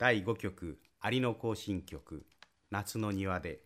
第5曲「アリの行進曲夏の庭で」